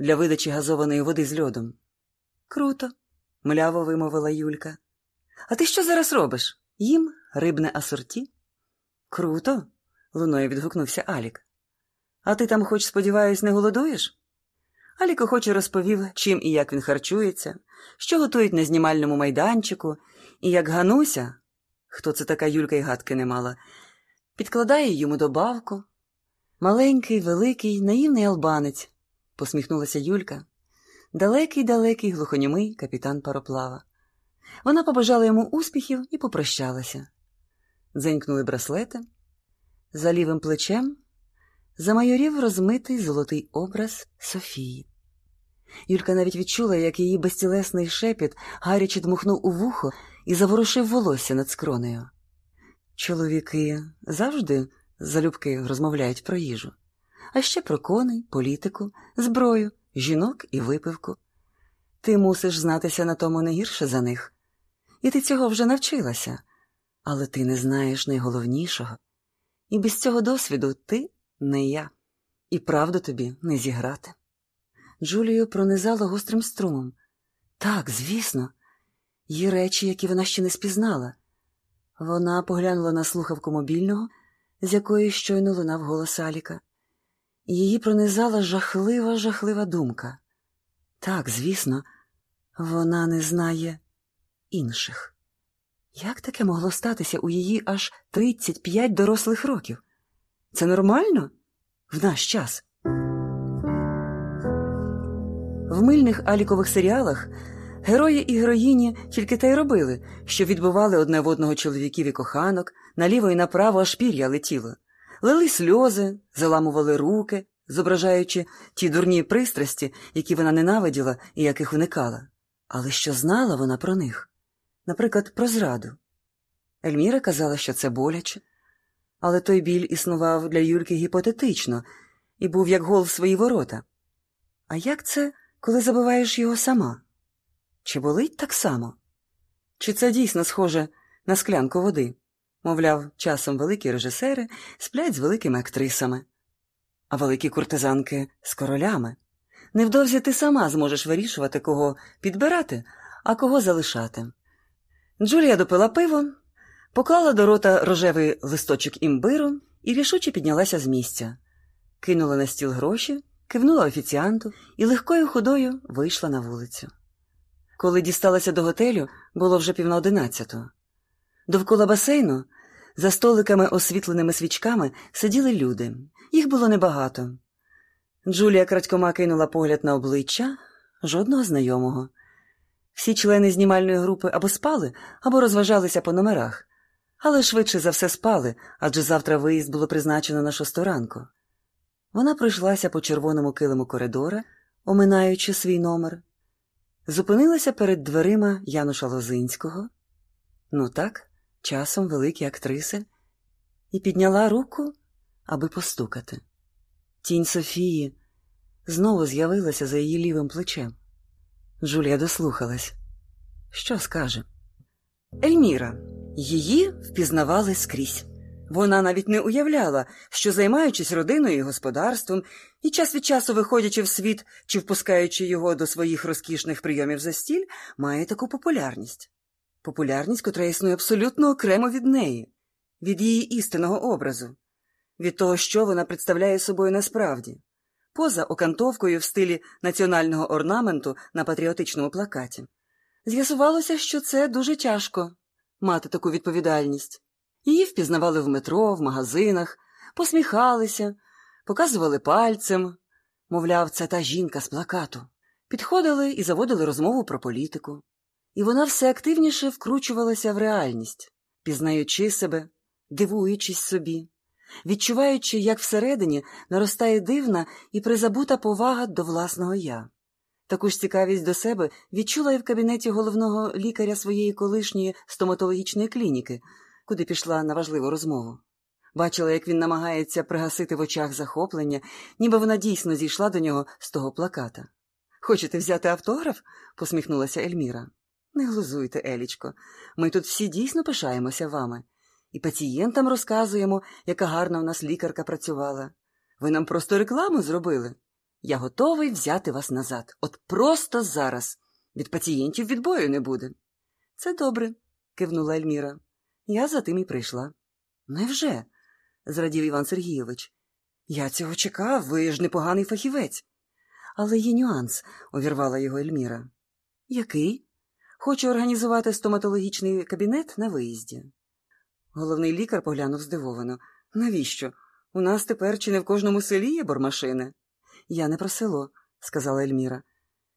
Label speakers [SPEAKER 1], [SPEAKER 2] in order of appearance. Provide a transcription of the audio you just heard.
[SPEAKER 1] для видачі газованої води з льодом. Круто, мляво вимовила Юлька. А ти що зараз робиш? Їм рибне асорті? Круто, луною відгукнувся Алік. А ти там, хоч, сподіваюсь, не голодуєш? Алік охоче розповів, чим і як він харчується, що готують на знімальному майданчику, і як Гануся, хто це така Юлька й гадки не мала, підкладає йому добавку. Маленький, великий, наївний албанець, посміхнулася Юлька. Далекий, далекий, глухонімий капітан пароплава. Вона побажала йому успіхів і попрощалася. Дзенькнули браслети. За лівим плечем замайорів розмитий золотий образ Софії. Юлька навіть відчула, як її безтілесний шепіт гаряче дмухнув у вухо і заворушив волосся над скронею. Чоловіки завжди залюбки розмовляють про їжу, а ще про коней, політику, зброю, жінок і випивку. Ти мусиш знатися на тому не гірше за них. І ти цього вже навчилася, але ти не знаєш найголовнішого. І без цього досвіду ти не я, і правду тобі не зіграти. Джулію пронизало гострим струмом. Так, звісно, є речі, які вона ще не спізнала. Вона поглянула на слухавку мобільного, з якої щойно лунав голос Аліка. Її пронизала жахлива, жахлива думка. Так, звісно, вона не знає інших. Як таке могло статися у її аж 35 дорослих років? Це нормально в наш час? В мильних алікових серіалах герої і героїні тільки те й робили, що відбивали одне в одного чоловіків і коханок, наліво і направо аж пір'я летіло, лили сльози, заламували руки, зображаючи ті дурні пристрасті, які вона ненавиділа і яких уникала. Але що знала вона про них? Наприклад, про зраду. Ельміра казала, що це боляче, але той біль існував для Юльки гіпотетично і був як гол в свої ворота. А як це, коли забиваєш його сама? Чи болить так само? Чи це дійсно схоже на склянку води? Мовляв, часом великі режисери сплять з великими актрисами, а великі куртизанки з королями. Невдовзі ти сама зможеш вирішувати, кого підбирати, а кого залишати. Джулія допила пиво, поклала до рота рожевий листочок імбиру і рішуче піднялася з місця, кинула на стіл гроші, кивнула офіціанту і легкою ходою вийшла на вулицю. Коли дісталася до готелю, було вже пів на одинадцяту. Довкола басейну, за столиками, освітленими свічками, сиділи люди. Їх було небагато. Джулія крадькома кинула погляд на обличчя жодного знайомого. Всі члени знімальної групи або спали, або розважалися по номерах, але швидше за все спали, адже завтра виїзд було призначено на шосту ранку. Вона пройшлася по червоному килиму коридора, оминаючи свій номер, зупинилася перед дверима Януша Лозинського. Ну так, часом великі актриси, і підняла руку, аби постукати. Тінь Софії знову з'явилася за її лівим плечем. Джулія дослухалась. Що скаже? Ельміра. Її впізнавали скрізь. Вона навіть не уявляла, що, займаючись родиною і господарством, і час від часу виходячи в світ чи впускаючи його до своїх розкішних прийомів за стіль, має таку популярність. Популярність, котра існує абсолютно окремо від неї, від її істинного образу, від того, що вона представляє собою насправді, поза окантовкою в стилі національного орнаменту на патріотичному плакаті. З'ясувалося, що це дуже тяжко мати таку відповідальність. Її впізнавали в метро, в магазинах, посміхалися, показували пальцем, мовляв, це та жінка з плакату. Підходили і заводили розмову про політику. І вона все активніше вкручувалася в реальність, пізнаючи себе, дивуючись собі, відчуваючи, як всередині наростає дивна і призабута повага до власного я. Таку ж цікавість до себе відчула і в кабінеті головного лікаря своєї колишньої стоматологічної клініки, куди пішла на важливу розмову. Бачила, як він намагається пригасити в очах захоплення, ніби вона дійсно зійшла до нього з того плаката. Хочете взяти автограф? посміхнулася Ельміра. Не глузуйте, Елічко. Ми тут всі дійсно пишаємося вами. І пацієнтам розказуємо, яка гарна в нас лікарка працювала. Ви нам просто рекламу зробили. Я готовий взяти вас назад. От просто зараз. Від пацієнтів відбою не буде. Це добре, кивнула Ельміра. Я за тим і прийшла. Невже? зрадів Іван Сергійович. Я цього чекав, ви ж непоганий фахівець. Але є нюанс, увірвала його Ельміра. Який? Хочу організувати стоматологічний кабінет на виїзді. Головний лікар поглянув здивовано. Навіщо? У нас тепер чи не в кожному селі є бормашини? Я не про село, сказала Ельміра.